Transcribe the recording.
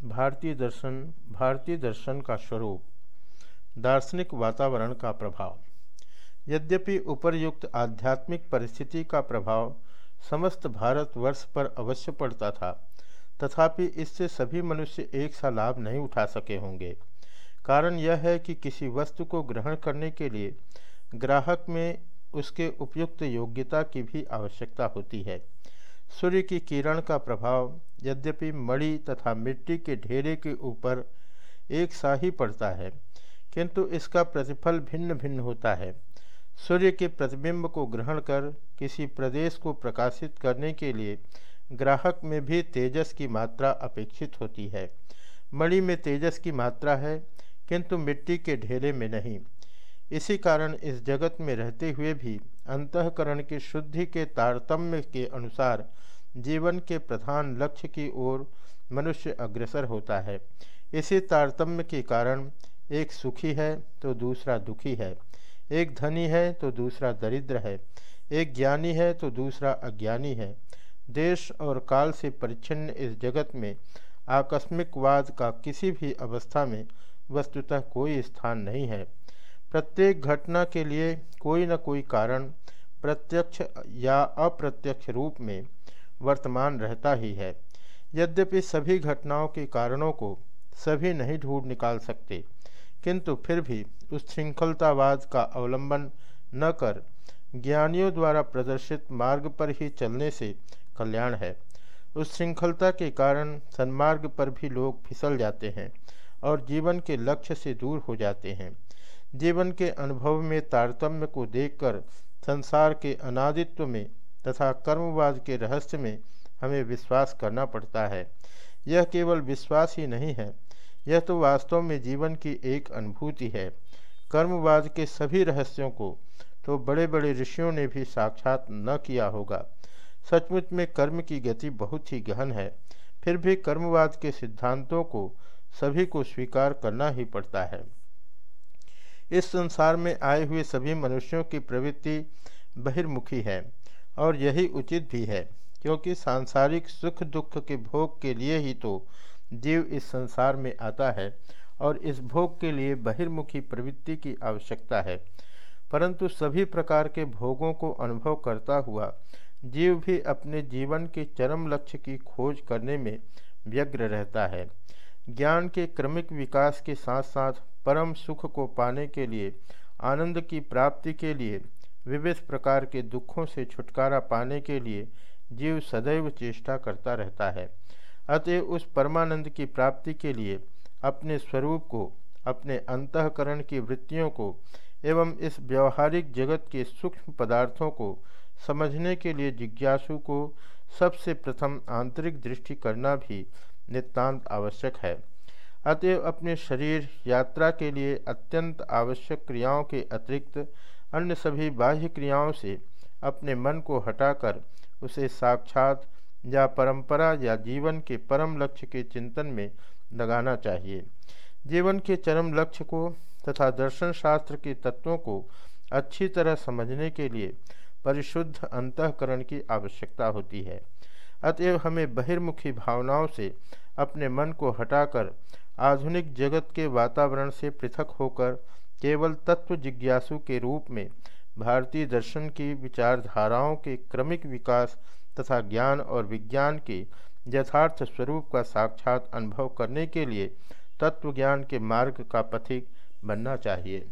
भारतीय दर्शन भारतीय दर्शन का स्वरूप, दार्शनिक वातावरण का प्रभाव। यद्यपि उपरयुक्त आध्यात्मिक परिस्थिति का प्रभाव समस्त भारतवर्ष पर अवश्य पड़ता था, तथापि इससे सभी मनुष्य एक सा लाभ नहीं उठा सके होंगे। कारण यह है कि किसी वस्तु को ग्रहण करने के लिए ग्राहक में उसके उपयुक्त योग्यता की भी आवश्यकता होती है। सूर्य की किरण का प्रभाव यद्यपि मणि तथा मिट्टी के ढेरे के ऊपर एक सा ही पड़ता है, किंतु इसका प्रतिफल भिन्न भिन्न होता है। सूर्य के प्रतिबिंब को ग्रहण कर किसी प्रदेश को प्रकाशित करने के लिए ग्राहक में भी तेजस की मात्रा अपेक्षित होती है। मणि में तेजस की मात्रा है, किंतु मिट्टी के ढेरे में नहीं। इसी कारण इस जगत में रहते हुए भी अंतकरण की शुद्धि के तारतम्य के अनुसार जीवन के प्रधान लक्ष्य की ओर मनुष्य अग्रसर होता है। इसी तारतम्य के कारण एक सुखी है तो दूसरा दुखी है। एक धनी है तो दूसरा दरिद्र है। एक ज्ञानी है तो दूसरा अज्ञानी है। देश और काल से परिच्छिन्न इस जगत में आकस्मिकवाद का किसी भी अवस्था में वस्तुतः कोई स्थान नहीं है। प्रत्येक घटना के लिए कोई न कोई कारण प्रत्यक्ष या अप्रत्यक्ष रूप में वर्तमान रहता ही है। यद्यपि सभी घटनाओं के कारणों को सभी नहीं ढूंढ निकाल सकते, किंतु फिर भी उस श्रृंखलतावाद का अवलंबन न कर ज्ञानियों द्वारा प्रदर्शित मार्ग पर ही चलने से कल्याण है। उस श्रृंखलता के कारण सन्मार्ग पर भी लोग फिसल जाते हैं और जीवन के लक्ष्य से दूर हो जाते हैं। जीवन के अनुभव में तारतम्य को देखकर संसार के अनादित्व में तथा कर्मवाद के रहस्य में हमें विश्वास करना पड़ता है। यह केवल विश्वास ही नहीं है, यह तो वास्तव में जीवन की एक अनुभूति है। कर्मवाद के सभी रहस्यों को तो बड़े बड़े ऋषियों ने भी साक्षात न किया होगा। सचमुच में कर्म की गति बहुत ही गहन है, फिर भी कर्मवाद के सिद्धांतों को सभी को स्वीकार करना ही पड़ता है। इस संसार में आए हुए सभी मनुष्यों की प्रवृत्ति बहिर्मुखी है। और यही उचित भी है, क्योंकि सांसारिक सुख दुख के भोग के लिए ही तो जीव इस संसार में आता है और इस भोग के लिए बहिर्मुखी प्रवृत्ति की आवश्यकता है। परंतु सभी प्रकार के भोगों को अनुभव करता हुआ जीव भी अपने जीवन के चरम लक्ष्य की खोज करने में व्यग्र रहता है। ज्ञान के क्रमिक विकास के साथ साथ परम सुख को पाने के लिए, आनंद की प्राप्ति के लिए विविध प्रकार के दुखों से छुटकारा पाने के लिए जीव सदैव चेष्टा करता रहता है। अतः उस परमानंद की प्राप्ति के लिए अपने स्वरूप को, अपने अंतकरण की वृत्तियों को एवं इस व्यवहारिक जगत के सूक्ष्म पदार्थों को समझने के लिए जिज्ञासु को सबसे प्रथम आंतरिक दृष्टि करना भी नितांत आवश्यक है। अतएव अपने शरीर यात्रा के लिए अत्यंत आवश्यक क्रियाओं के अतिरिक्त अन्य सभी बाह्य क्रियाओं से अपने मन को हटाकर उसे साक्षात या परंपरा या जीवन के परम लक्ष्य के चिंतन में लगाना चाहिए। जीवन के चरम लक्ष्य को तथा दर्शन शास्त्र के तत्वों को अच्छी तरह समझने के लिए परिशुद्ध अंतकरण की आवश्यकता होती है। अतएव हमें बहिर्मुखी भावनाओं से अपने मन को हटाकर आधुनिक जगत के वातावरण से पृथक होकर केवल तत्व जिज्ञासु के रूप में भारतीय दर्शन की विचारधाराओं के क्रमिक विकास तथा ज्ञान और विज्ञान के यथार्थ स्वरूप का साक्षात अनुभव करने के लिए तत्वज्ञान के मार्ग का पथिक बनना चाहिए।